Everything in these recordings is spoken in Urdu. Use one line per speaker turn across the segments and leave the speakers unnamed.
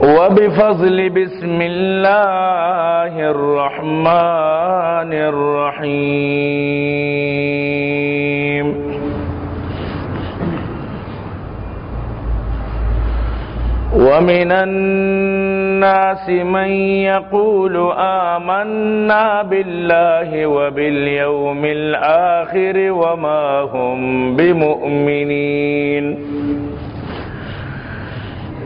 وبفضل بسم الله الرحمن الرحيم. ومن الناس من يقول آمنا بالله وباليوم الآخر وما هم بمؤمنين.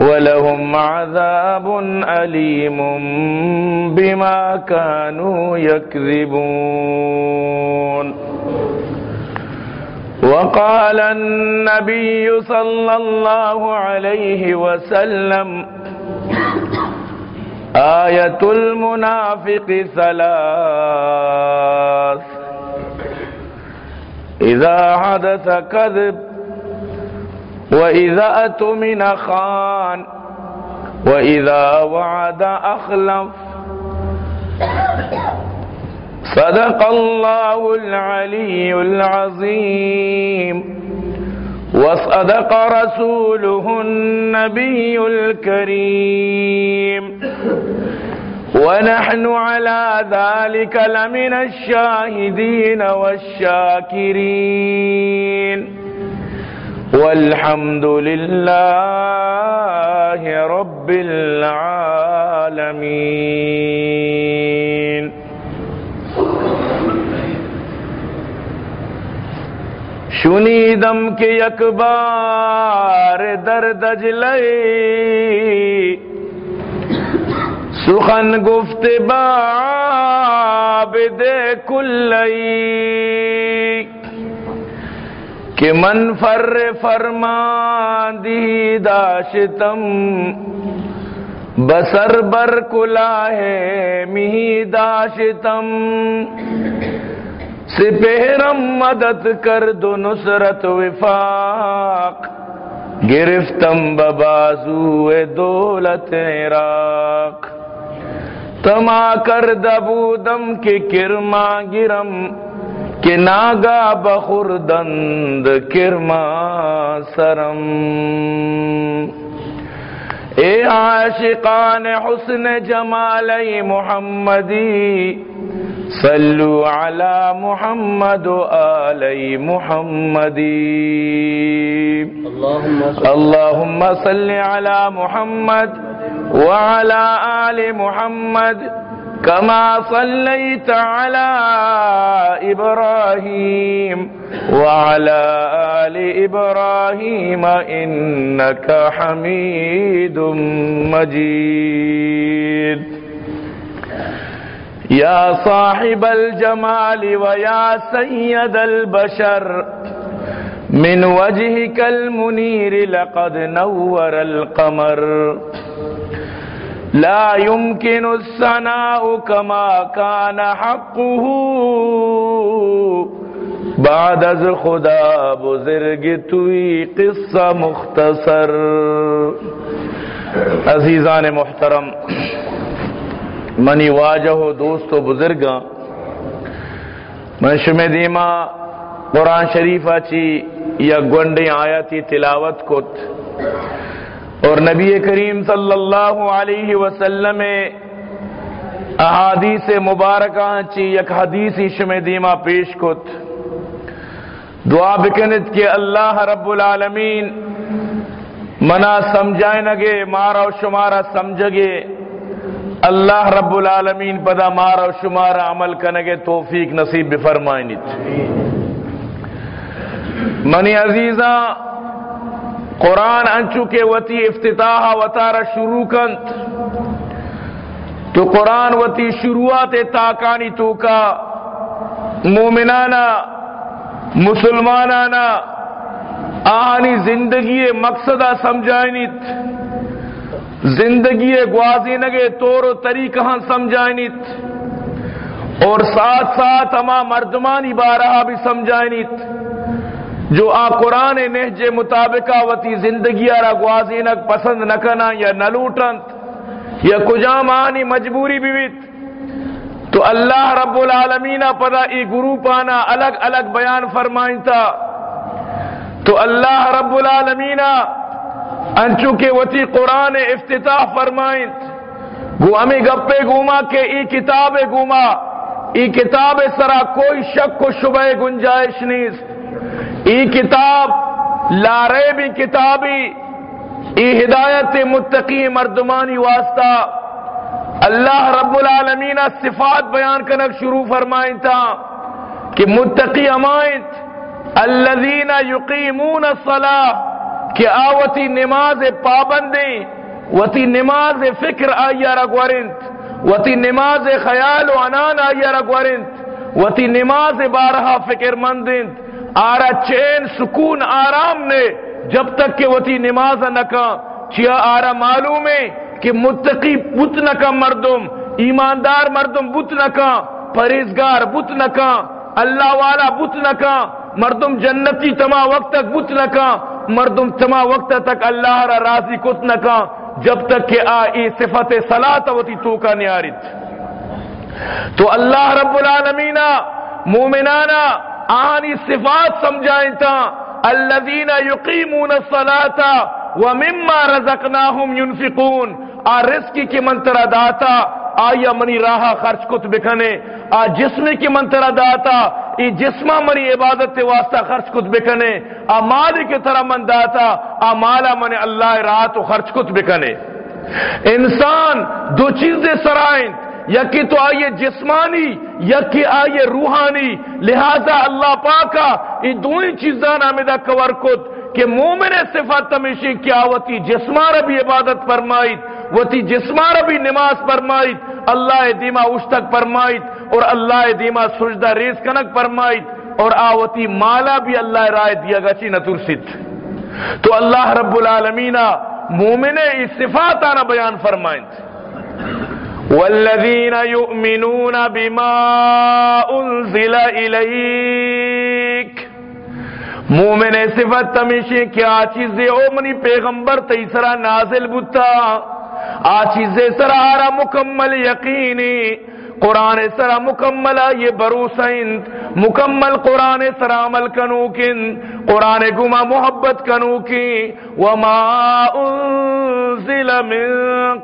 ولهم عذاب أليم بما كانوا يكذبون. وقال النبي صلى الله عليه وسلم آية المنافق ثلاث. إذا حدث كذب وإذا أتمن خان وإذا وعد أخلف. صدق الله العلي العظيم. وصدق رسوله النبي الكريم. ونحن على ذلك لمن الشاهدين والشاكرين. والحمد لله رب العالمين شنیدم کے اکبار در دجلئی سخن گفت باب دے کلئی کہ من فر فرمان دی داشتم، بسر بر کلا ہے می داشتم۔ سپہرم مدد کر دو نصرت وفاق، گرفتم ببازو دولت عراق۔ تما کر دبودم کے کرما گرم کہ ناگا بخور دند کرما سرم۔ اے عاشقان حسن جمالی محمدی، صلو علی محمد و آلی محمدی۔ اللہم صل علی محمد وعلى آل محمد۔ كما صليت على إبراهيم وعلى آل إبراهيم إنك حميد مجيد. يا صاحب الجمال ويا سيد البشر، من وجهك المنير لقد نور القمر. لا يمكن الثناء كما كان حقه. بعد از خدا بزرگ توی قصہ مختصر عزیزان محترم منی واجہ و دوست و بزرگاں، من شمی دیما قرآن شریفہ چی یا گونڈی آیاتی تلاوت کت اور نبی کریم صلی اللہ علیہ وسلم احادیث مبارکہ چی یک حدیثی شم دیما پیش کت۔ دعا بکنت کہ اللہ رب العالمین منا سمجھائے نگے مارا و شمارا سمجھگے۔ اللہ رب العالمین پدا مارا و شمارا عمل کنگے توفیق نصیب بفرمائنیت۔ منی عزیزاں قرآن انچو کے وتی افتتاح وطارہ شروع کنت تو قرآن وتی شروعات تاکانی تو کا مومنانا، مسلمانانا آہانی زندگی مقصدہ سمجھائنیت، زندگی گوازی نگے طور و طریقہ ہاں سمجھائنیت، اور ساتھ ساتھ ہما مردمانی بارہا بھی سمجھائنیت۔ جو آ قرآن نہج مطابقہ وتی زندگی آرا گوازینک پسند نکنا یا نلوٹنت یا کجام آنی مجبوری بھی تو اللہ رب العالمین پدا ای گروپ آنا الگ الگ بیان فرمائن تھا تو اللہ رب العالمین انچو کے وتی قرآن افتتاح فرمائن گو امی گپے گوما کہ ای کتاب گوما، ای کتاب سرا کوئی شک و شبہ گنجائش نہیں ای کتاب لارے بھی کتابی، ای ہدایت متقی مردمانی واسطہ، اللہ رب العالمین صفات بیان کنک شروع فرمائن تھا کہ متقی امائت الذین یقیمون الصلاح کہ آوتی نماز پابندی، وتی نماز فکر آیا رگورنت، وتی نماز خیال و انان آیا رگورنت، وتی نماز بارہا فکر مندنت آرا چین سکون آرام نے جب تک کہ وتی نماز نکا چیا آرا معلوم ہے کہ متقی بت نکا مردم، ایماندار مردم بت نکا پریزگار بت نکا اللہ والا بت نکا مردم جنتی تما وقت تک بت نکا مردم تما وقت تک اللہ را راضی کت نکا جب تک کہ آ ای صفت صلاة وتی تو کا نیارت۔ تو اللہ رب العالمین مومنانا آنی صفات سمجھائیں تا، الذین یقیمون الصلاة ومما رزقناہم ينفقون آ رزقی کی منترہ داتا آیا منی راہا خرچ کت بکنے آ جسمی کی منترہ داتا، ای جسمہ منی عبادت تے واسطہ خرچ کت بکنے آ مالی کی طرح من داتا، آ مالا منی اللہ رات و خرچ کت بکنے انسان دو چیزیں سرائیں۔ یکی تو آئیے جسمانی، یکی آئیے روحانی۔ لہذا اللہ پاکا یہ دوئی چیزاں آمدہ کور کت کہ مومن صفت تمیشی کیا وتی جسمارہ بھی عبادت فرمائیت وتی جسمارہ بھی نماز فرمائیت، اللہ دیما اشتک فرمائیت اور اللہ دیما سجدہ ریز کنک فرمائیت اور آوتی مالا بھی اللہ رائے دیا گا چی نترست تو اللہ رب العالمین مومن اس صفات آنا بیان فرمائیت۔ والذین یؤمنون بما انزل الیک۔ مومن صفت تمیشی کیا چیزیں، او منی پیغمبر تیسرا نازل بتا آ چیزیں سرا آرا مکمل یقینی۔ قرآن سرا مکمل یہ بروسین مکمل قرآن سرا عمل کنو کن قرآن گما محبت کنو کی وما انزل من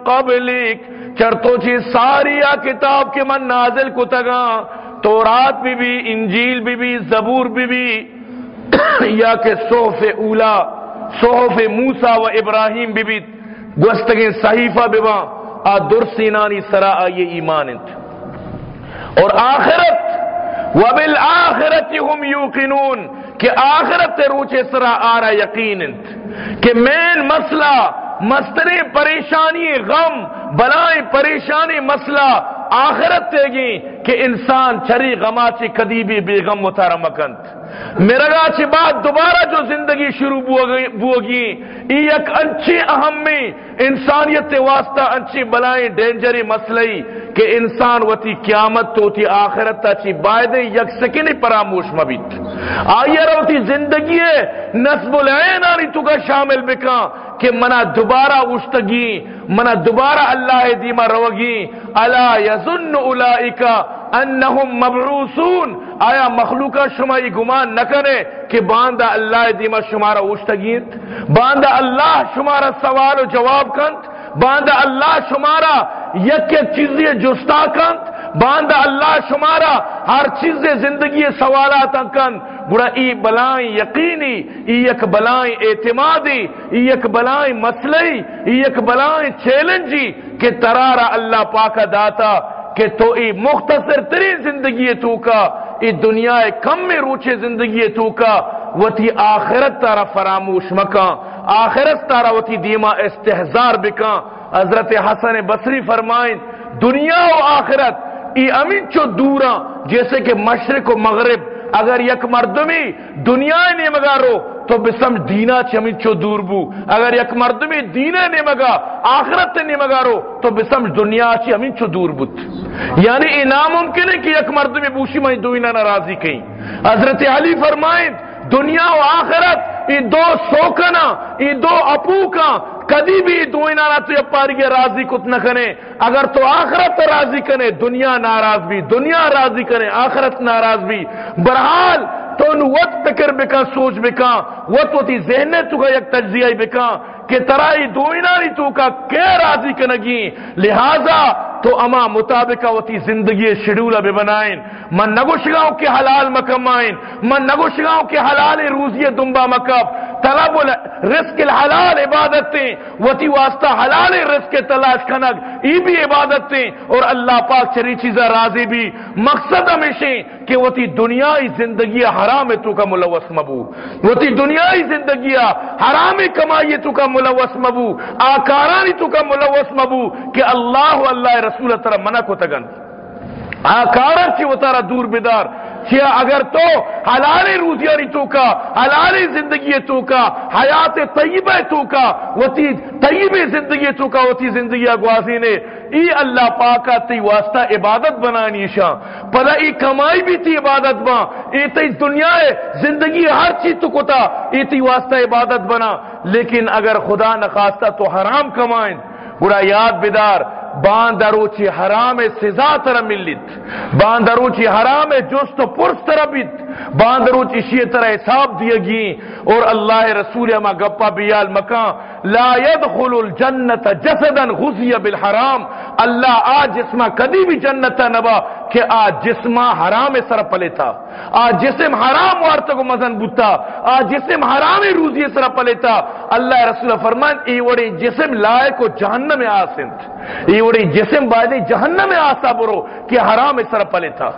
قبلک۔ چرتو چی ساری کتاب کے من نازل کو تگا تورات بھی بھی انجیل بھی بھی زبور بھی بھی یا کہ صحف اولا، صحف موسا و ابراہیم بھی بھی گوستگیں صحیفہ ببا آ درسینانی سرا آئیے ایمان انت۔ اور آخرت، وبالآخرت ہم یوقنون، کہ آخرت روچے سرا آرا یقین انت۔ کہ مین مسئلہ مسترے پریشانی غم بلائیں پریشانی مسئلہ آخرت تے گی کہ انسان چری غما چی کدی بھی بے غم متارمکنت میرا چی بات دوبارہ جو زندگی شروع بوگی ای یک انچی اہم میں انسانیت واسطہ انچی بلائیں ڈینجری مسئلہی کہ انسان وتی قیامت تو تی آخرت تا چی بائدے یک سکنی پراموش مبیت آئیے روتی زندگی نصب العین آنی تو کا شامل بکا کہ منا دوبارہ اشتگی، منا دوبارہ اللہ دیما روگی۔ الا یظن اولئک انہم مبعوثون۔ آیا مخلوقہ شما یہ گمان نہ کرے کہ باندہ اللہ دیما شمارا اشتگیت؟ باندہ اللہ شمارا سوال و جواب کنت باندہ اللہ شمارا یک یک چیزیں جستا کنت باندہ اللہ شمارا ہر چیز زندگی سوالات کن گڑا ای بلائیں یقینی ای یک بلائیں اعتمادی ای یک بلائیں مسئلہی ای یک بلائیں چیلنجی کہ ترارا اللہ پاک داتا کہ تو ای مختصر ترین زندگی تو کا، ای دنیا کم میں روچے زندگی تو کا، وتی آخرت تارا فراموش مکان آخرت تارا وتی دیما استحزار بکان حضرت حسن بصری فرمائیں، دنیا و آخرت، ای امین چو دورا، جیسے کہ مشرق و مغرب اگر یک مردمی دنیا نیمگارو، تو بسم دینا چمی چو دور بو. اگر یک مردمی دینا نے مگا آخرت نے تو بسم دنیا چی امین چو دور بود یعنی ای ناممکن ہے کہ یک مردمی بوشی میں دوینا ناراضی کہیں. حضرت علی فرمائیں دنیا و آخرت، ای دو سوکنا، ای دو اپو کا کدی بھی دو نہ تو پاری کے راضی کت نہ کرے اگر تو آخرت راضی کرے دنیا ناراض بھی، دنیا راضی کرے آخرت ناراض بھی۔ برحال، تو وقت فکر بکا، سوچ بکا، وقت ہوتی ذہن تو کا یک تجزیہ بکا، کہ ترائی دوئناری تو کا کیا راضی کنگی۔ لہذا تو اما مطابقہ وتی زندگی شیڈول بے بنائیں۔ من نگوشگاؤں کے حلال مکمائیں من نگوشگاؤں کے حلال روزی دمبا مکب طلب رزق الحلال عبادتیں۔ وتی واسطہ حلال رزق تلاش کنگ۔ ای بھی عبادتیں۔ اور اللہ پاک چری چیزیں راضی بھی۔ مقصد ہمیشہ کہ وتی دنیای زندگی حرام تو کا ملوث مبو۔ وتی دنیای زندگی حرام کمائی تو کا ملوث مبو۔ آکارانی تو کا ملوث مبو کہ اللہ اللہ رسول رسول ترہ منع کو تگن۔ آکارا چی و تارا دور بدار کیا اگر تو حلال روزیاری تو کا، حلال زندگی تو کا، حیات طیبہ تو کا وتی طیب زندگی تو کا وتی زندگی اگوازی نے۔ ای اللہ پاکا تی واسطہ عبادت بنانی شاں۔ پدا ای کمائی بھی تی عبادت با ای تی دنیا ہے زندگی ہر چیز تو کتا۔ ای تی واسطہ عبادت بنا۔ لیکن اگر خدا نخواستہ تو حرام کمائیں۔ برا یاد بدار باندروچی حرام سزا تر ملت باندروچی حرام جست و پرس تر بیت باندروچی شیع تر حساب دیا گی اور اللہ رسول اما گپا بیال مکان۔ لا يدخل الجنت جسدا غزی بالحرام۔ اللہ آج جسمہ کدی بھی جنت نبا کہ آج جسمہ حرام سر پلے تھا۔ آج جسم حرام وارتا کو مزن بوتا۔ آج جسم حرام روزی سر پلے تھا۔ اللہ رسول فرمان ای وڑی جسم لائے کو جہنم میں آسنت۔ ای وڑی جسم بائدے جہنم میں آسا برو کہ حرام سر پلے تھا۔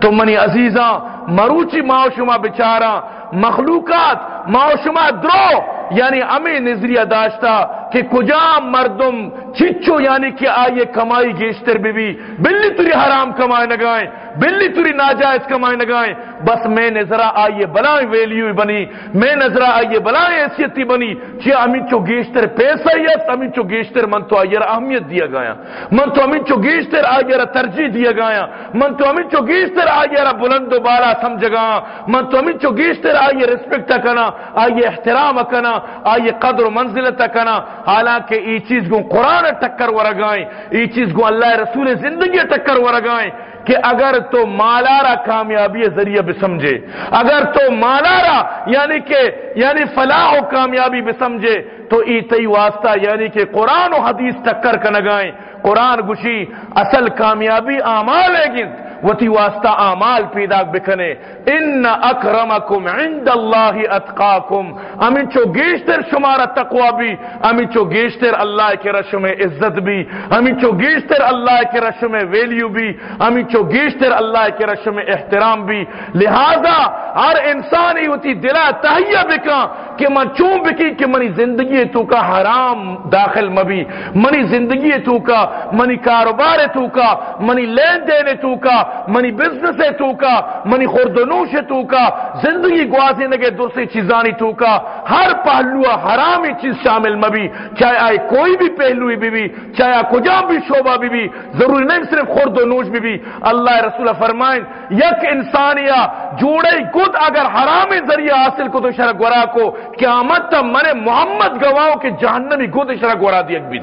تو منی عزیزاں مروچی معاشمہ بچارا مخلوقات معاشمہ درو یعنی امی نظریہ داشتا کہ کجا مردم چچو یعنی کہ آئیے کمائی گیشتر بھی بھی بلی تری حرام کمائے نگائیں بلی تری ناجائز کمائے نگائیں بس میں نظرہ آئیے بلائیں ویلیو بنی، میں نظرہ آئیے بلائیں حیثیتی بنی۔ چی امین چو گیشتر پیسہ یت امین چو گیشتر من تو آئیے اہمیت دیا گیا من تو امین چو گیشتر آئیے ترجیح دیا گیا من تو امین چو گیشتر آئیے بلند و بالا سمجھ گا من تو امین چو گیشتر آئیے رسپیکٹ کنا، آئیے احترام کنا، آئیے قدر و منزلت کنا۔ حالانکہ ای چیز کو قرآن ٹکر ورگائیں، ای چیز کو اللہ رسول زندگی ٹکر ورگائیں کہ اگر تو مالارا کامیابی ذریعہ بھی سمجھے، اگر تو مالارا یعنی کہ یعنی فلاح و کامیابی بھی سمجھے، تو ای واسطہ یعنی کہ قرآن و حدیث ٹکر کا نگائیں قرآن گشی اصل کامیابی اعمال ہے گن وتی واسطہ اعمال پیدا بکنے ان اکرمکم عند اللہ اتقاکم امین چو گیشتر شمارا تقوی بھی امین چو گیشتر اللہ کے رشم عزت بھی امین چو گیشتر اللہ کے رشم ویلیو بھی امین چو گیشتر اللہ کے رشم احترام بھی لہذا ہر انسانی ہوتی دلا تہیہ بکا کہ من چون بکی کہ منی زندگی تو کا حرام داخل مبی، منی زندگی تو کا، منی کاروبار تو کا، منی لین دین تو کا منی بزنس تو کا منی خوردنوش تو کا زندگی گوازی نگے دوسری چیزانی تو کا ہر پہلو حرامی چیز شامل مبی، چاہے آئے کوئی بھی پہلوی بھی بھی چاہے آئے کجا بھی شعبہ بھی بھی ضروری نہیں صرف خورد و نوش بھی بھی اللہ رسول فرمائیں، یک انسانیہ جوڑے گد اگر حرام ذریعہ حاصل کو تو شرک ورا کو، قیامت تا من محمد گواہو کہ جہنمی گود اشرا گورا دیگ بھی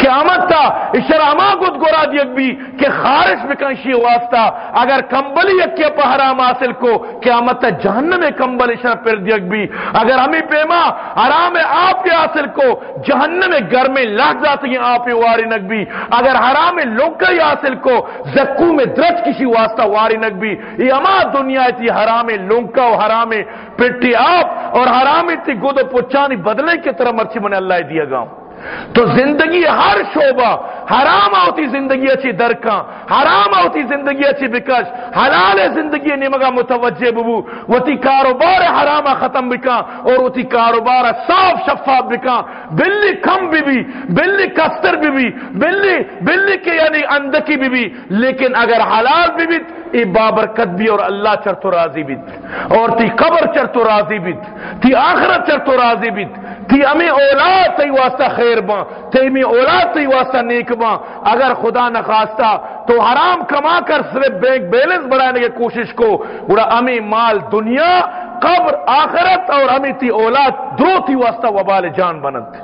قیامت تا اشرا ما گود گورا دیگ بھی کہ خارش بکنشی واسطہ اگر کمبلی یکی پا حرام حاصل کو قیامت تا جہنم کمبل اشرا پر دیگ بھی اگر ہمیں پیما حرام آپ کے حاصل کو جہنم گھر میں لاکھ جاتے ہیں آپ واری نگ بھی اگر حرام لوکا حاصل کو زکو میں درج کسی واسطہ واری نگ بھی یہ اما دنیا تھی حرام لونکا و حرام پٹی آپ اور حرام تھی گود و پچانی بدلے کی طرح مرچی منے اللہ دیا گاؤں تو زندگی ہر شعبہ، حرام ہوتی زندگی اچھی درکاں، حرام ہوتی زندگی اچھی بکش، حلال زندگی نمگا متوجہ ببو وہ کاروبار حرامہ ختم بکا اور وہ کاروبار صاف شفاف بکا بلی کم بھی بھی بلی کستر بھی بھی بلی بلی کے یعنی اندکی بھی بھی لیکن اگر حلال بھی بھی ای بابرکت بھی اور اللہ چر تو راضی بیت اور تی قبر چر تو راضی بیت تی آخرت چر تو راضی بیت تی امی اولاد تی واسطہ خیر با تی امی اولاد تی واسطہ نیک با اگر خدا نخواستہ تو حرام کما کر صرف بینک بیلنس بڑھانے کی کوشش کو۔ بڑا امی مال دنیا، قبر، آخرت اور امی تی اولاد درو تی واسطہ وبال جان بنت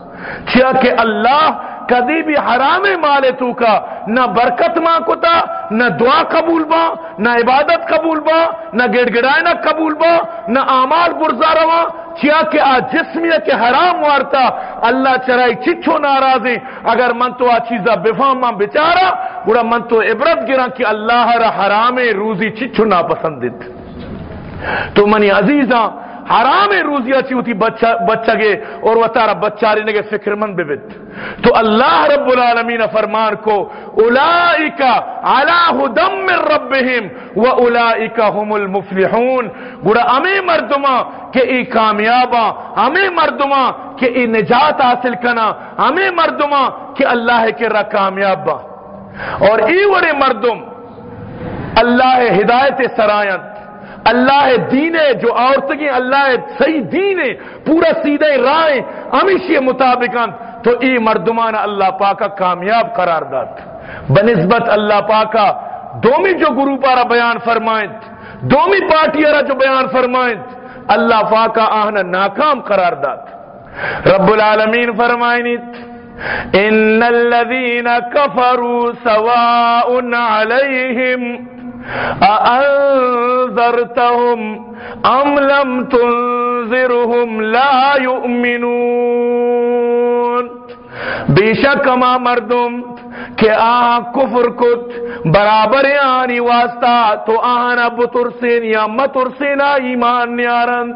چیا کہ اللہ کدی بھی حرام مال تو کا، نہ برکت ماں کتا نہ دعا قبول با، نہ عبادت قبول با، نہ گڑ گڑائے نہ قبول با، نہ آمال برزا روا، کیا کہ آ جسمیہ کے حرام وارتا اللہ چرائی چچو ناراضی، اگر من تو آ چیزا بفام ماں بچارا، بڑا من تو عبرت گرا کہ اللہ را حرام روزی چچو ناپسندت تو منی عزیزاں حرام روزی اچھی ہوتی بچہ گے اور وہ تارا بچہ رہنے کے فکر مند بیت۔ تو اللہ رب العالمین فرمان کو اولائکا علا ہدم من ربہم و اولائکا ہم المفلحون۔ گوڑا امی مردمہ کہ ای کامیابا امی مردمہ کہ ای نجات حاصل کنا امی مردمہ کہ اللہ کے را کامیابا۔ اور ای وڑے مردم، اللہ ہدایت سرائن۔ اللہ دین ہے جو عورتیں اللہ صحیح دین ہے پورا سیدھے رائے، ہمیشہ مطابق تو ای مردمان اللہ پاکا کامیاب قرار دات بنسبت اللہ پاکا، دومی جو گروہ پارا بیان فرمائیں، دومی پارٹی را جو بیان فرمائیں، اللہ پاکا آہنا ناکام قرار دات رب العالمین فرمائیں ان الذين كفروا سواء عليهم أأنذرتهم أم لم تنذرهم لا يؤمنون بے شک ما مردم کہ آ کفر کت، برابر آنی واسطہ تو آنا بترسین یا مترسین ایمان نیارند۔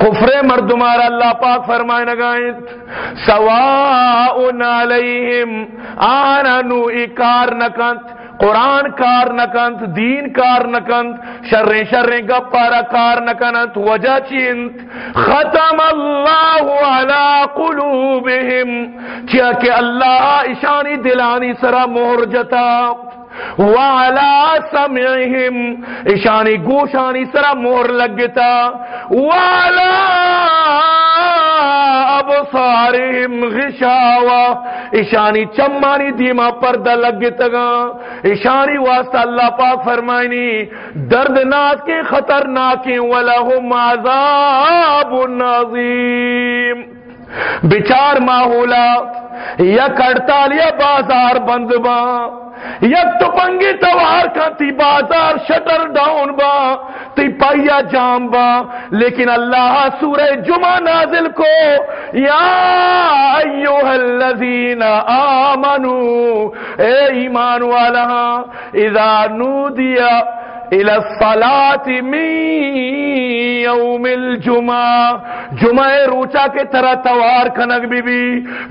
کفر مردمار اللہ پاک فرمائے نگائیں سواء علیہم آنا نو اکار نکنت قرآن کار نکنت دین کار نکنت شر شر گپارا کار نکنت وجہ چینت ختم اللہ علی قلوبہم چیا کہ اللہ اشانی دلانی سرا مہر جتا وعلا سمعہم اشانی گوشانی سرا مہر لگتا وعلا ابصارہم غشاوا اشانی چمانی دیما پردہ لگتگا اشانی واسطہ اللہ پاک فرمائنی دردناک کے خطرناک ولہم عذاب نظیم۔ بچار ماحولا یا کڑتال بازار بند با یک تو پنگی توار کا تی بازار شٹر ڈاؤن با، تی پایا جام با۔ لیکن اللہ سورہ جمعہ نازل کو، یا ایوہ الذین آمنو، اے ایمان والا اذا نودیا الى الصلاة من یوم الجمعہ جمعہ روچا کے طرح توار کنک بی بی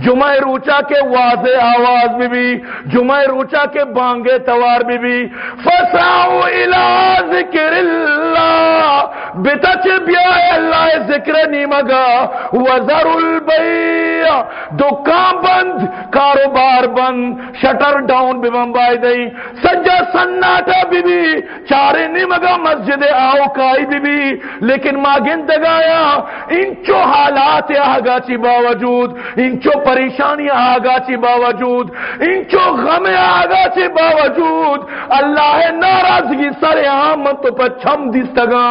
جمعہ روچا کے واضح آواز بی بی جمعہ روچا کے بانگے توار بی بی فسعو الى ذکر اللہ بتچ بیا اللہ ذکر نیمگا وزر البیع دکان بند، کاروبار بند. شٹر ڈاؤن بی بمبائی دئی. سجا سناٹا بی بی چارے نیمگا مسجد آؤ کائی بی بی لیکن ماں گندگایا انچو حالات آگا چی باوجود، انچو پریشانی آگا چی باوجود، انچو غم آگا چی باوجود۔ اللہ ناراضگی سر عام تو پچھم دستگا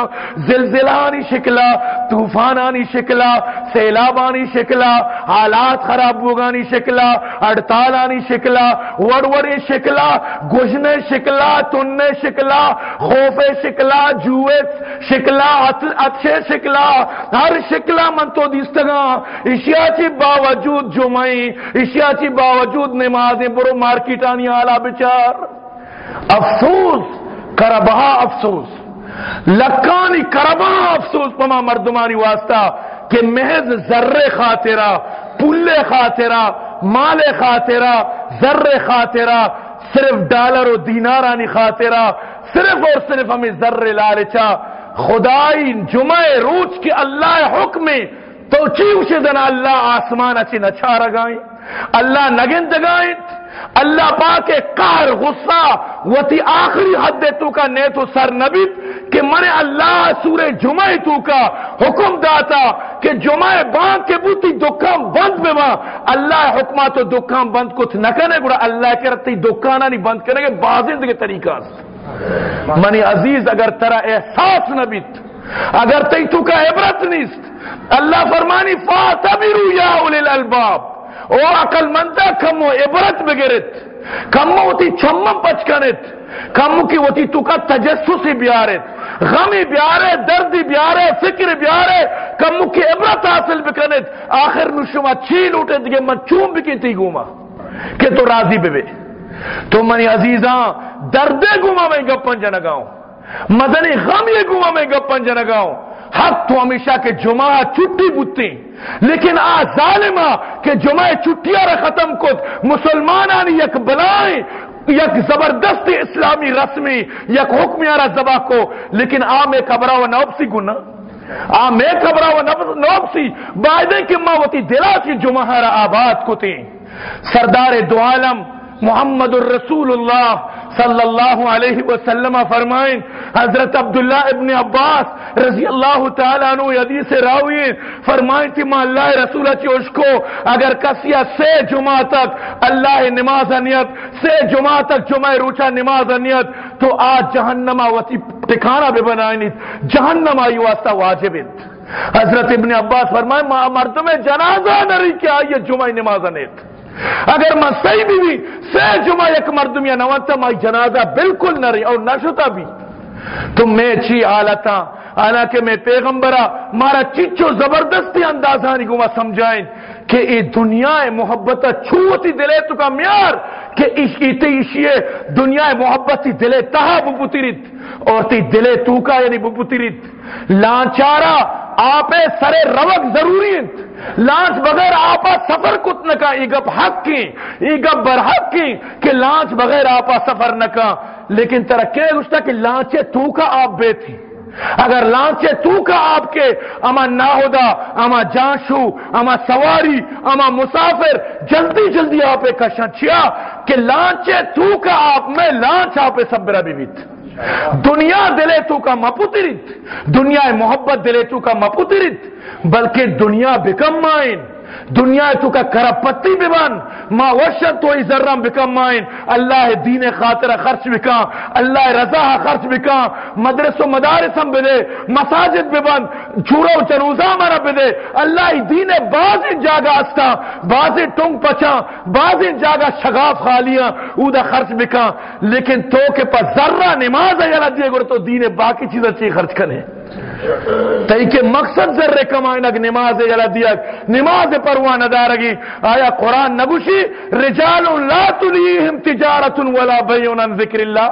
زلزلانی شکلا طوفانانی شکلا سیلابانی شکلا حالات خراب ہوگانی شکلا اڑتالانی شکلا وڑوڑی شکلا گجنے شکلا تننے شکلا خوف شکلا جوئے شکلا اچھے شکلا ہر شکلا من تو دیستگا اشیاء چی باوجود جمعی اشیاء چی باوجود نمازیں، برو مارکیٹانی آلا بچار۔ افسوس، کربہا افسوس۔ لکانی کربا افسوس پما مردمانی واسطہ کہ محض ذرے خاطرہ، پلے خاطرہ مال خاطرہ ذر خاطرہ، صرف ڈالر و دینارانی خاطرہ صرف اور صرف ہمیں ذر لالچا خدائی جمعہ روچ کی اللہ حکم تو چی دنا اللہ آسمان اچھی نچا رگائیں اللہ نگن دگائیں اللہ پاک کار غصہ، وتی آخری حد تو کا نے تو سر نبیت کہ من اللہ سورہ جمعہ تو کا حکم داتا کہ جمعہ بانک کے بوتی دکان بند میں ماں، اللہ حکمہ تو دکان بند کچھ نہ کرنے گڑا اللہ کے رتی دکانہ نہیں بند کرنے گے بازند کے طریقہ سے۔ منی عزیز، اگر ترا احساس نبیت اگر تی تو کا عبرت نیست، اللہ فرمانی فاتبرو یا اولی الالباب او عقل مندہ، کمو عبرت بگرت، کمو ہوتی چمم پچکنت، کمو کی ہوتی تو کا تجسسی بیارت غمی بیارے دردی بیارے، فکر بیارے، کمو کی عبرت حاصل بکنت، آخر نشما چیل اٹھے دیگے من چوم بکی تی گوما، کہ تو راضی بے بے تو منی عزیزاں دردے گوما میں گپن جنگاؤں مدنی غم یہ گوما میں گپن جنگاؤں حق تو ہمیشہ کے جمعہ چھٹی بوتی، لیکن آ ظالمہ کہ جمعہ چھٹیاں رہ ختم کت مسلمانانی یک بلائیں، یک زبردست اسلامی رسمی، یک حکمیارہ زبا کو۔ لیکن آ میں قبرہ و نوبسی گنا آ میں قبرہ و نوبسی بائدیں کہ ماں وتی دلا کی جمعہ را آباد کو سردار دو عالم محمد الرسول اللہ صلی اللہ علیہ وسلم فرمائیں، حضرت عبداللہ ابن عباس رضی اللہ تعالیٰ عنہ حدیث راوین فرمائیں تھی ماں اللہ رسول چوش کو اگر کسیا سے جمعہ تک اللہ نماز انیت، سے جمعہ تک جمعہ روچا نماز انیت، تو آج جہنمہ وتی ٹکانا بھی بنائیں، جہنم آئی واسطہ واجب حضرت ابن عباس فرمائیں مردم جنازہ نری کیا یہ جمعہ نماز انیت۔ اگر میں صحیح بھی بھی سہ جمعہ ایک مردم یا نوانتا مائی جنازہ بالکل نہ رہی اور نہ شتا بھی۔ تو میں چی آلتا حالانکہ میں پیغمبرہ، مارا چیچو زبردستی اندازانی گوا سمجھائیں۔ کہ ای دنیا محبت چھوتی دلے تو کا میار، کہ ایتے ایشیے دنیا محبتی دلے تہا بپتیرت اور تی دلے تو کا یعنی بپتیرت لانچارا، آپ سرے روک ضروری ہیں۔ لانچ بغیر آپا سفر کت نکا ایگب حق کی ایگب برحق کی کہ لانچ بغیر آپا سفر نکا لیکن ترکے گشتا کہ لانچے تو کا آپ بے تھی اگر لانچے تو کا آپ کے، اما ناہدا، اما جانشو، اما سواری، اما مسافر، جلدی جلدی آپ کشن چیا کہ لانچے تو کا آپ میں لانچ آپ سب برا بھی بیت۔ دنیا دلے تو کا مپترت دنیا محبت دلے تو کا مپترت بلکہ دنیا بکم مائن۔ دنیا تو کا کرپتی بھی بن، ما وشت تو ہی ذرم بکم مائن، اللہ دین خاطر خرچ بکا، اللہ رضا خرچ بکا مدرس و مدارس ہم بدے، مساجد بھی بن چھوڑا و چروزہ مرا بدے، اللہ دین باز جاگا استا باز ٹنگ پچا باز جاگا شغاف خالیاں، او دا خرچ بکا، لیکن تو کے پاس ذرہ نماز ہے اللہ دیئے گو تو دین باقی چیزیں چی خرچ کرنے تئی کے مقصد ذرے کمائنگ نماز جلا دیا نماز پروان دارگی آیا قرآن نگوشی رجال لا تلیہم تجارت ولا بیون عن ذکر اللہ.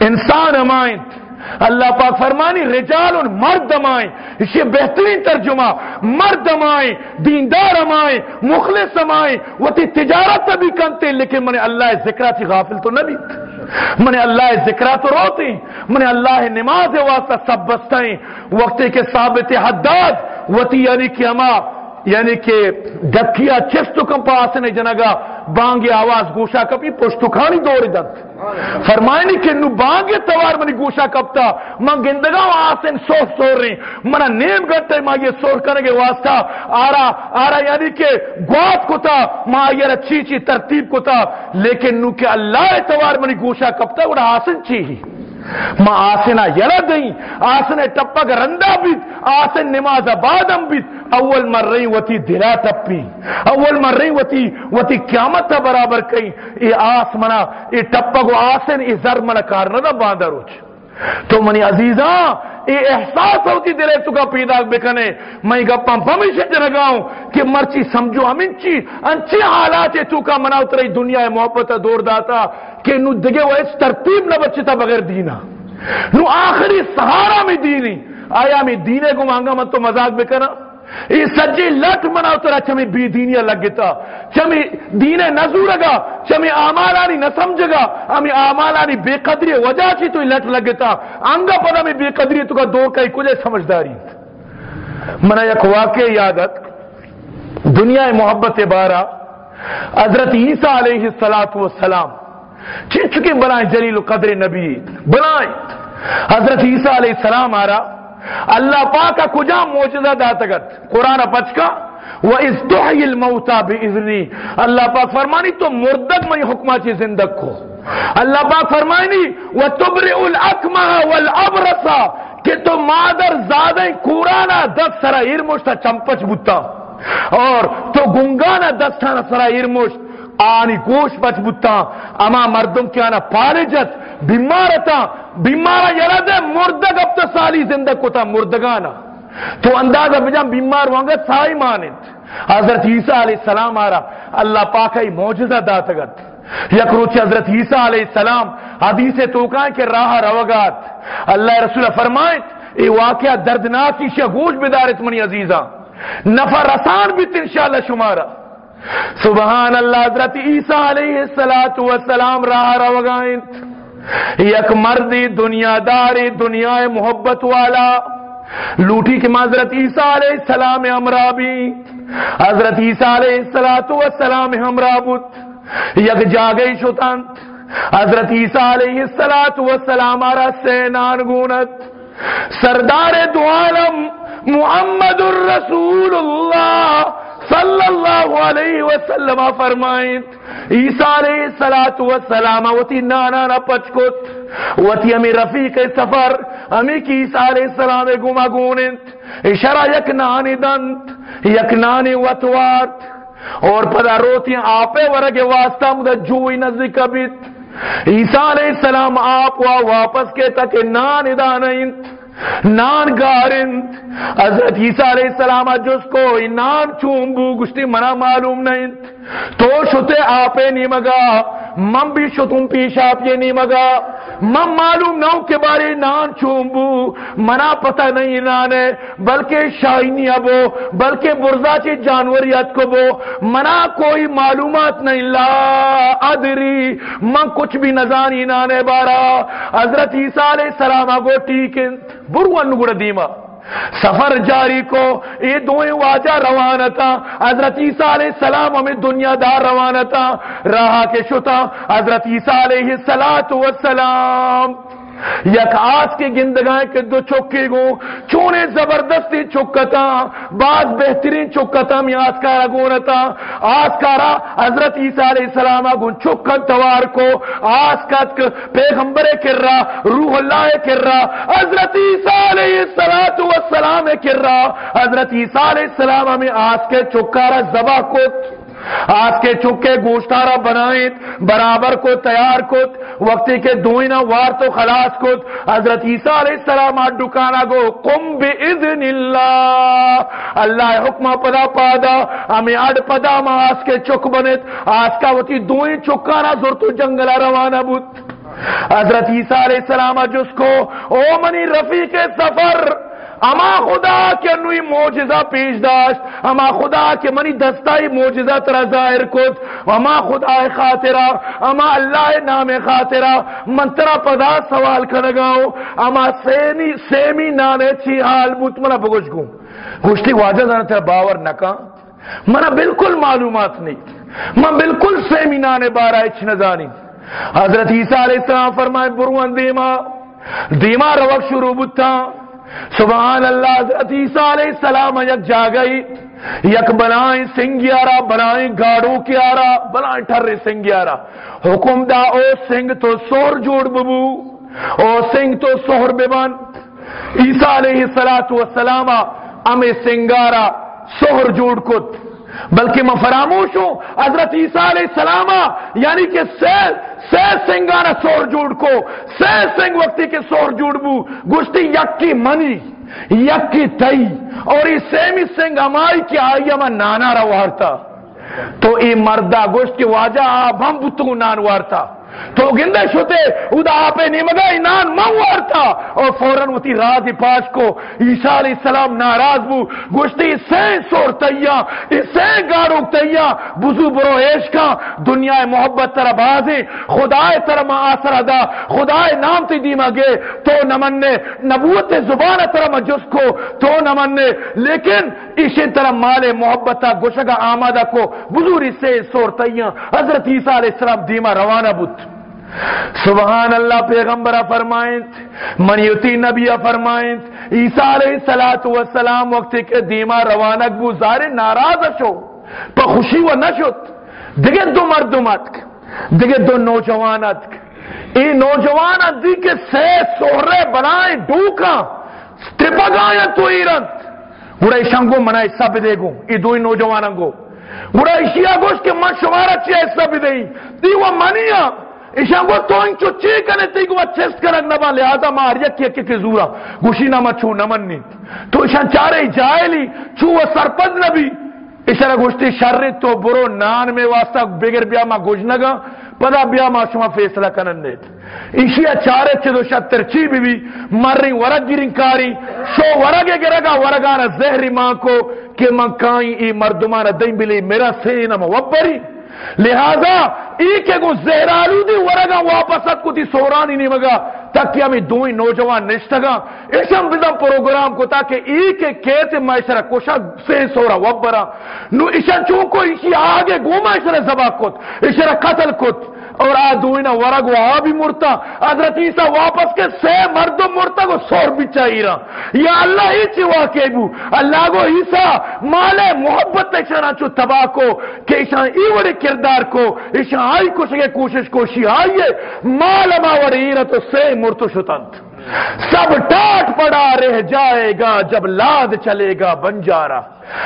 انسان امائنت اللہ پاک فرمانی رجال مرد امائیں اس یہ بہترین ترجمہ، مرد امائیں دیندار امائیں مخلص امائیں وہ تی تجارت بھی کنتے لیکن من اللہ ذکرہ تھی غافل تو نبی من اللہ ذکرہ تو روتے روتی من اللہ نماز واسطہ سب بستائیں وقتی کے ثابت حداد وتی یعنی کہ ہما یعنی کہ ڈکیا چست کم پاس نے جنگا بانگی آواز گوشا کپی، پشتو کھانی دوری دت فرمائنی کہ نو بانگی توار منی گوشا کپتا۔ من گندگا آسن سو سو رہی۔ منا نیم گھٹے ما یہ سور کرنے کے واسطہ۔ آرا آرا یعنی کہ گوات کتا، ما یہ اچھی چی ترتیب کتا۔ لیکن نو کہ اللہ توار منی گوشا کپتا وہ آسن چی ہی۔ ما آسنا یلا دیں۔ آسنے ٹپک رندہ بیت، آسن نماز آبادم بیت۔ اول مر رہی وتی دلا ٹپی اول مر رہی وتی وتی قیامت تا برابر کئی۔ ای آس منا، ای ٹپک و آسن، ای زر منا کارنا دا باندھا روچ تو منی عزیزاں اے احساس ہوتی دلے تو کا پیدا بکنے۔ میں گپا ہمیشہ جنگاؤں کہ مرچی سمجھو ہم انچی انچی حالات ہے تو کا منا اترائی دنیا محبت دور داتا کہ نو دگے وہ اس ترتیب نہ بچتا بغیر دینا۔ نو آخری سہارا میں دینی۔ آیا میں دینے کو مانگا من تو مزاق بکنا۔ یہ سجی لٹ منا اترا چمی بی دینیا لگتا چمی دین نزورگا چمی آمالانی نہ سمجھگا ہمیں آمالانی بے قدری وجہ چی تو لٹ لگتا انگا پدا میں بے قدری تو کا دو کئی کجے سمجھداری۔ منا یک واقع یادت دنیا محبت بارہ، حضرت عیسیٰ علیہ السلام چن چکے بنائیں جلیل و قدر نبی بنائیں حضرت عیسیٰ علیہ السلام آ رہا اللہ پاک کجا موجزہ داتگت قرآن پچ کا وہ استحی الموتا بھی اللہ پاک فرمانی، تو مردک میں حکمہ چی زندگ کو۔ اللہ پاک فرمانی وہ تبر الاکمہ والابرسا کہ تو مادر زادہ کورانا دس سرا ارمشتا چمپچ بتا اور تو گنگانا دس سرا ارمشت آنی گوش بچ بتا اما مردم کیا نا پالے جت۔ بیمارتا، بیمارا یرد ہے مردگ اب تو سالی زندہ کتا، مردگانا۔ تو اندازہ بجا بیمار وانگا سائی مانت۔ حضرت عیسیٰ علیہ السلام آرہا اللہ پاکای موجزہ داتگت۔ یک روچ حضرت عیسیٰ علیہ السلام، حدیث توکائیں کہ راہ روگات۔ اللہ رسول فرمائیں، اے واقعہ دردناکی شیع بدارت منی عزیزہ۔ نفر رسان بھی انشاءاللہ شمارہ سبحان اللہ، حضرت عیسیٰ علیہ السلام راہ روگائیں۔ یک مردی دنیا داری دنیا محبت والا، لوٹی کی معذرت عیسیٰ علیہ السلام امرابی حضرت عیسیٰ علیہ السلام امرابت یک جاگئی شتنت حضرت عیسیٰ علیہ السلام آرہ سینان گونت، سردار دو عالم محمد الرسول اللہ صلی اللہ علیہ وسلم فرمائیں۔ عیسیٰ علیہ السلام والسلام وتی نانا نا پچکت وتی امی رفیق سفر، امی کی عیسیٰ علیہ السلام گما گونت اشارہ یک نانی دنت یک نانی وطوات اور پدا روتی آپے ورگ واسطہ مدہ جوئی نزدیک بیت۔ عیسیٰ علیہ السلام آپ واپس کے تک نانی دانائنت نان گارند حضرت عیسیٰ علیہ السلام جس کو نان چومبو گشتی منا معلوم نہیں۔ تو شتے آپے نہیں مگا من بھی شتم پیش آپ یہ نہیں مگا من معلوم نہ کے بارے نان چومبو منا پتہ نہیں نانے بلکہ شاہینی ابو، بلکہ برزا چی جانوریت کو بو۔ منا کوئی معلومات نہیں، لا ادری۔ من کچھ بھی نزانی نانے بارا۔ حضرت عیسیٰ علیہ السلام آگو ٹھیک بروان نگوڑا دیما سفر جاری کو، یہ دوئیں واجہ روانتا حضرت عیسیٰ علیہ السلام ہمیں دنیا دار روانتا رہا کے شتا حضرت عیسیٰ علیہ السلام۔ یک آس کی گندگائیں کے دو چکے گو، چونے زبردستی چکتا بعض بہترین چکتا میں آسکارا گونتا آسکارا حضرت عیسیٰ علیہ السلام گون چکت توار کو آسکت پیغمبر کر رہا روح اللہ کر رہا حضرت عیسیٰ علیہ السلام کر رہا حضرت عیسیٰ علیہ السلام ہمیں آس کے چکارا زبا کو آج کے چکے گوشتارا بنائیں، برابر کو تیار کت، وقتی کے دوئینا وار تو خلاص کت۔ حضرت عیسیٰ علیہ السلام آج دکانا گو، قم بی اذن اللہ اللہ حکمہ پدا پادا، ہمیں اڈ پدا ما آج کے چک بنت۔ آج کا وقتی دوئیں چکانا زرتو جنگلہ روانہ بود حضرت عیسیٰ علیہ السلام جس کو، او منی رفیق سفر! اما خدا کے نوی موجزہ پیش داشت، اما خدا کے منی دستائی موجزہ ترہ ظاہر کت، اما خدا خاطرہ، اما اللہ نام خاطرہ، من ترہ پدا سوال کرگاؤ اما سینی، سیمی نانے چی حال بوت منا بگوش گوں گوشتی واجہ زانا ترہ باور نکا، منا بالکل معلومات نہیں من بالکل سیمی نانے بارا اچھ نزانی حضرت عیسیٰ علیہ السلام فرمائے، بروان دیما دیما روک شروع بتا سبحان اللہ، حضرت عیسیٰ علیہ السلام یک جا گئی۔ یک بنائیں سنگیارا بنائیں گاڑو کیارا بنائیں ٹھرے سنگیارا حکم دا، او سنگ تو سور جوڑ ببو، او سنگ تو سور ببن۔ عیسیٰ علیہ السلام امی سنگارا سہر جوڑ کت۔ بلکہ میں فراموش ہوں، حضرت عیسیٰ علیہ السلام یعنی کہ سیر سیر سنگانا سور جوڑ کو، سیر سنگ وقتی کے سور جوڑ بو، گشتی یک کی منی یک کی تئی، اور یہ سیمی سنگ ہمائی کی آئی ہمیں نانا روارتا تو ای مردہ گشت کی واجہ، آب ہم بتو نان وارتا۔ تو گندے شتے، ادا آپ نیمگا نان مو وارتا
اور فوراً وتی راز پاش کو عیسیٰ علیہ السلام ناراض بو گوشتی سین سور تیا سین گارو تیا۔ بزو برو عیش کا دنیا محبت تر بازے خدا تر ما آسر دا خدا نام تی دیما گے۔ تو نمنے نبوت زبان تر ما جس کو، تو نمنے لیکن اسی طرح مال محبت گشگا آمادہ کو بزوری سے سور تیا۔ حضرت عیسیٰ علیہ السلام دیما روانہ بت۔ سبحان اللہ پیغمبر فرمائیں منیتی نبی فرمائیں، عیسیٰ علیہ السلام وقت کے دیما روانک گزارے ناراض شو، پا خوشی و نشت دیگه دو مردمت دیگه دو نوجوانت ای نوجوانت دی کہ سے سہرے بنائیں ڈوکا تپگایا تو ایرنت گوڑا ایشان گو منہ حصہ بھی دے گو، ای دوئی نوجوانان گو گوڑا ایشیا گوش کہ من شمارا چیئے حصہ بھی دے دی وہ منیا ایشان گو تو انچو چی کنے تی گو چست کرک نبا لہذا ما ہر یکی یکی کی زورا۔ گوشی نما چو نمن نیت تو ایشان چارے جائلی چو وہ سرپد نبی اشارہ گوشتی شر تو برو نان میں واسطہ بگر بیا ما گوشنگا پدا بیا ما شما فیصلہ کنن دیت ایشیا چارے چھے چدو شتر چی بی بی مرین ورگ گرین کاری۔ شو ورگے گرگا، ورگانا زہری ماں کو کہ من کائیں ای مردمانا دین بلی، میرا سینہ موبری لہذا ایک ایک زہرالو دی ورگا واپس کو تی سورانی نہیں مگا، تاکہ ہمیں دوئی نوجوان نشتگا اشم بدم پروگرام کو تاکہ ایک ایک کہتے میں کوشا سے سورا وبرا نو اشن چونکو اسی آگے گو اشرا زبا کت اشرا قتل کت۔ اور آ دوینا ورگ وہاں بھی مرتا۔ حضرت عیسیٰ واپس کے سے مردم مرتا کو سور بھی چاہی رہا۔ یا اللہ ہی چی واقعی بو۔ اللہ کو عیسیٰ مالے محبت ایشانا چو تباہ کو، کہ ایشان ای وڑی کردار کو ایشان آئی کو سکے کوشش کو، شی آئیے مال ما وڑی رہا تو سے مرتو شتند سب ٹاٹ پڑا رہ جائے گا جب لاد چلے گا بنجارا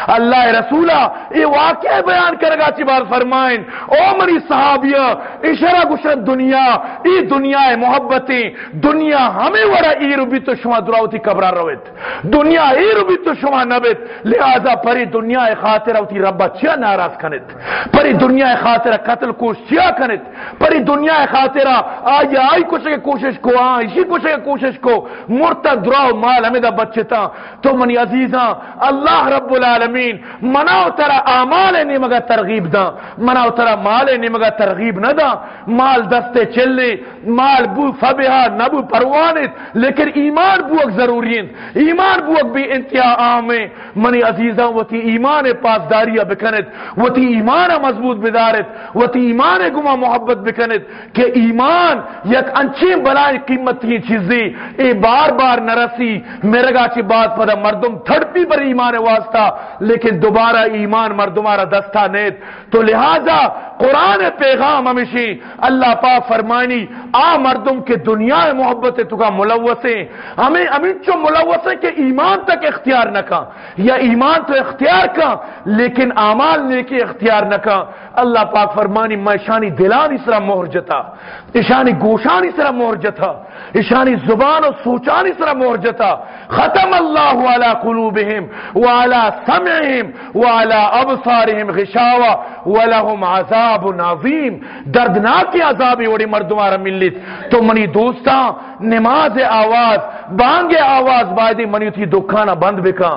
اللہ رسولہ یہ واقعہ بیان کرے گا چی بات فرمائیں۔ او منی صحابیہ اشارہ گشن دنیا، ای دنیا محبتیں دنیا ہمیں ورا ای ربی تو شما دراوتی قبرہ رویت۔ دنیا ای ربی تو شما نبیت۔ لہذا پری دنیا خاطر اوتی ربا چیا ناراض کنت پری دنیا خاطر قتل کوش چیا کنت پری دنیا خاطر آئی آئی کچھ کے کوشش کو، آئی اسی کچھ کے کوشش کو۔ مرتد دراو مال ہمیں دا بچتا۔ تو منی عزیزاں، اللہ رب العالمین العالمین، مناو ترا آمال نہیں مگا ترغیب دا، مناو ترا مال نہیں مگا ترغیب نہ دا۔ مال دستے چلے مال بو فبہا نبو پروانت، لیکن ایمان بوک ضروری ایمان بوک بھی انتہا عام ہے۔ منی عزیزاں وہ تی ایمان پاسداریہ بکنت وہ تی ایمان مضبوط بدارت وہ تی ایمان گما محبت بکنت کہ ایمان یک انچے بلائے قیمتی چیزیں اے بار بار نرسی میرے گا چی بات پدا مردم تھڑپی پر ایمان واسطہ۔ لیکن دوبارہ ایمان مردمارا دستہ نیت۔ تو لہذا قرآن پیغام ہمیشی اللہ پا فرمانی آ مردم کے دنیا محبت تو کا ملوثیں ہمیں امین چو ملوثیں کہ ایمان تک اختیار نہ کا یا ایمان تو اختیار کا لیکن اعمال نے کے اختیار نہ کا اللہ پاک فرمانی میں شانی دلان اس مہر جتا۔ اشانی گوشان اس مہر جتا۔ اشانی زبان و سوچانی اس مورجتا. ختم اللہ علی قلوبہم وعلی سمعہم وعلی ابصارہم غشاوہ ولہم عذاب عظیم. دردناکی عذابی وڑی مردمارا ملیت تو منی دوستاں نماز آواز، بانگ آواز بائدی منی تھی دکھانا بند بکا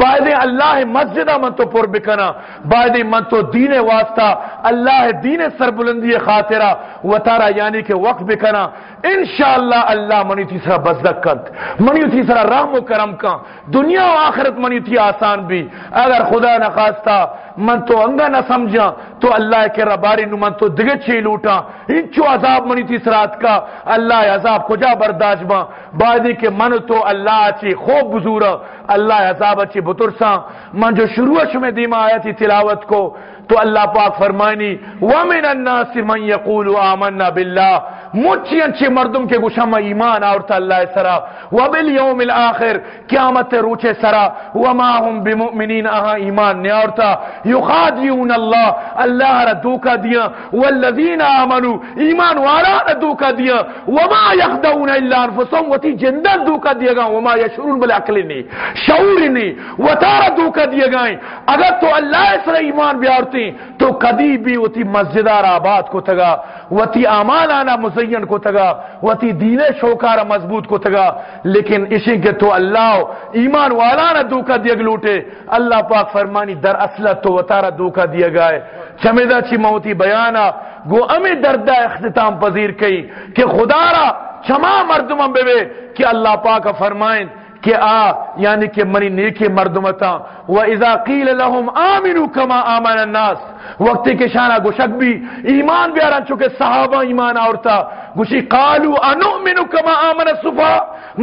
بائدی اللہ مسجدہ من تو پر بکنا بائدی من تو دین واسطہ، اللہ دین سربلندی خاطرہ و تارا یعنی کہ وقت بکنا انشاءاللہ اللہ منی تھی سرا بزدک کنت منی تھی سرا رحم و کرم کا دنیا و آخرت منی تھی آسان بھی۔ اگر خدا نخواستہ من تو انگا نہ سمجھا تو اللہ کے رباری نو من تو دگے چھے لوٹا انچو عذاب منی تھی رات کا۔ اللہ عذاب کجا برداشت با بعدی کہ من تو اللہ اچھی خوب بزورا اللہ عذاب اچھی بطرسا من جو شروع شمی دیما آیا تھی تلاوت کو تو اللہ پاک فرمانی وَمِنَ النَّاسِ مَنْ يَقُولُ آمَنَّا بِاللَّهِ۔ مچھی انچے مردم کے گوشم ایمان آورتا اللہ سرا۔ وبالیوم الاخر قیامت روچے سرا۔ وما هم بمؤمنین اہا ایمان نے نیارتا یخادیون اللہ اللہ را دوکا دیا۔ والذین آمنوا، ایمان وارا را دوکا دیا۔ وما یخدون الا انفسهم، وتی جندن دھوکا دیے گا۔ وما یشعرون بل نہیں، شعور نہیں۔ وتارا دھوکا دیے گئے اگر تو اللہ سر ایمان بیارتی تو کدی بھی وتی مسجدار آباد کو تگا وتی اعمال آنا مزین کو تگا وتی دین شوکارا مضبوط کو تگا۔ لیکن اسی کے تو اللہ ایمان والا نہ دھوکا دیا لوٹے۔ اللہ پاک فرمانی در اصل تو وتارا دھوکا دیا گئے۔ چمیدہ چی موتی بیانا، گو امی دردہ اختتام پذیر کئی کہ خدا را چما مردم بے کہ اللہ پاک فرمائیں کہ آ یعنی کہ منی نیکی مردمتا و اذا قیل لهم آمنوا کما آمن الناس۔ وقتی کے شانہ گشک بھی ایمان بیاران چکے صحابہ ایمان آورتا۔ گوشی قالو انؤمن کما آمن الصفا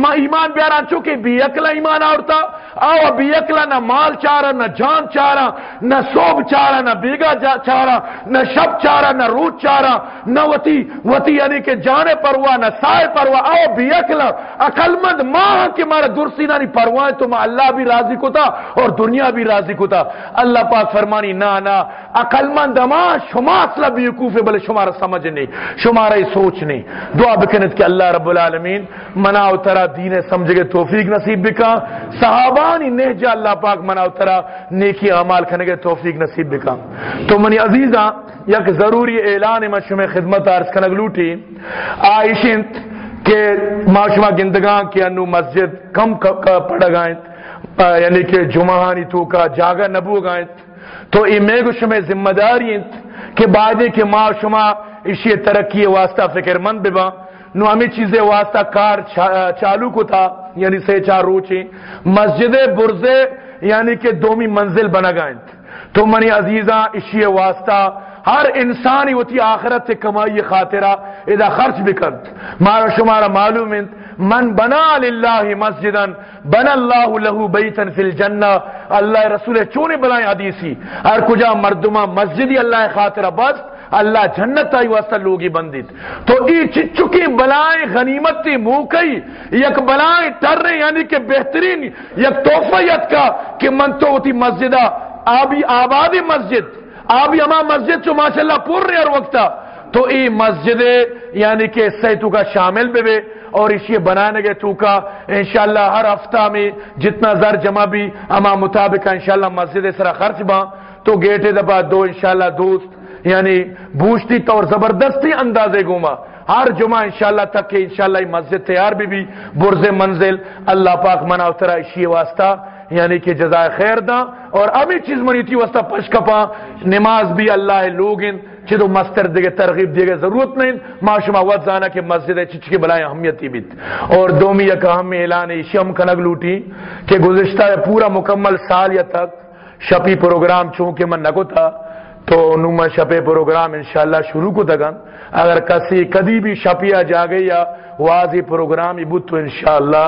ما ایمان بیاران چکے بی اکلا ایمان آورتا۔ آو، بی اکلا نہ مال چارا، نہ جان چارا، نہ صوب چارا، نہ بیگا چارا، نہ شب چارا، نہ روز چارا، نہ وتی وتی یعنی کہ جانے پروا نہ سائے پروا آو، بی اکلا عقل مند ماں کہ مارا دور درسی نہ پرواہ تو ما اللہ بھی راضی کو تھا اور دنیا بھی راضی کو تھا اللہ پاک فرمانی، نا نا عقل مند ما شما اصلا بیوقوف ہے، بلے شمارا سمجھ نہیں، شمارا ہی سوچ نہیں۔ دعا بکنت کہ اللہ رب العالمین منا اترا دین سمجھ گے توفیق نصیب بکا۔ صحابانی نہجا اللہ پاک منا اترا نیکی اعمال کھنے گے توفیق نصیب بکا۔ تو منی عزیزاں یک ضروری اعلان میں شمع خدمت عرض کنگ لوٹی آئیشنت کہ معاشمہ گندگاں کے انو مسجد کم پڑھ گائیں یعنی کہ جمعانی تو کا جاگا نبو گائیں تو ای میں گو شمع ذمہ داری کہ بعد کہ معاشمہ اسی ترقی واسطہ فکر مند ببا۔ نو ہمیں چیزیں واسطہ کار چالو کو تھا یعنی سے چار روچی مسجد برزے یعنی کہ دومی منزل بنا گائیں تو منی عزیزاں، اسی واسطہ ہر انسانی ہوتی آخرت سے کمائی خاطرہ اذا خرچ بکرت مارا شمارا معلوم من بنا للہ مسجدا، بنا اللہ له بیتا فی الجنہ۔ اللہ رسول چونے بلائیں حدیثی۔ ہر کجا مردمہ مسجدی اللہ خاطرہ بس اللہ جنت آئی واسطہ لوگی بندیت تو ای چکی بلائیں غنیمت تی موکئی یک بلائیں ٹر رہے یعنی کہ بہترین یک توفیت کا کہ من تو ہوتی مسجدہ آبی آبادی مسجد۔ آپ اما مسجد چو ماشاءاللہ پور رہے اور وقتا تو ای مسجد یعنی کہ سے تو کا شامل بے بے اور اسی بنانے گے تو کا انشاءاللہ ہر ہفتہ میں جتنا زر جمع بھی اما مطابق انشاءاللہ مسجد سرا خرچ با تو گیٹے دبا دو انشاءاللہ دوست یعنی بوشتی تو اور زبردستی اندازے گوما ہر جمعہ انشاءاللہ تک کہ انشاءاللہ مسجد تیار بھی بھی، برز منزل، اللہ پاک منا اترا اسی واسطہ یعنی کہ جزائے خیر دا اور ابھی چیز منی تھی وسطہ پش کپا، نماز بھی اللہ لوگن چھو مستر دے ترغیب دے ضرورت نہیں معاشمہ وقت زانا کہ مسجد چچ کے بلائیں اہمیتی بیت۔ اور دومی یک اہم اعلان شم کنگ لوٹی کہ گزشتہ پورا مکمل سال یا تک شپی پروگرام چونکہ من نگو تھا تو نما شپے پروگرام انشاءاللہ شروع کو دگن۔ اگر کسی کدی بھی شپیا جا گئی یا واضح پروگرام بود تو انشاءاللہ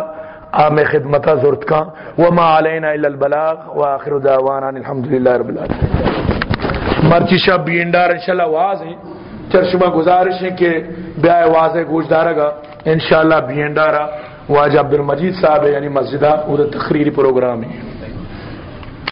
آم خدمتا زورت کا. وما علینا الا البلاغ واخر دعوانا الحمدللہ رب العالمین مرچی شب بینڈار انشاءاللہ واز ہیں چرشمہ گزارش ہے کہ بیائے واضح گوش دارا گا. انشاءاللہ بینڈارا واجہ عبد المجید صاحب ہے یعنی مسجدہ، وہ تقریری پروگرام ہے.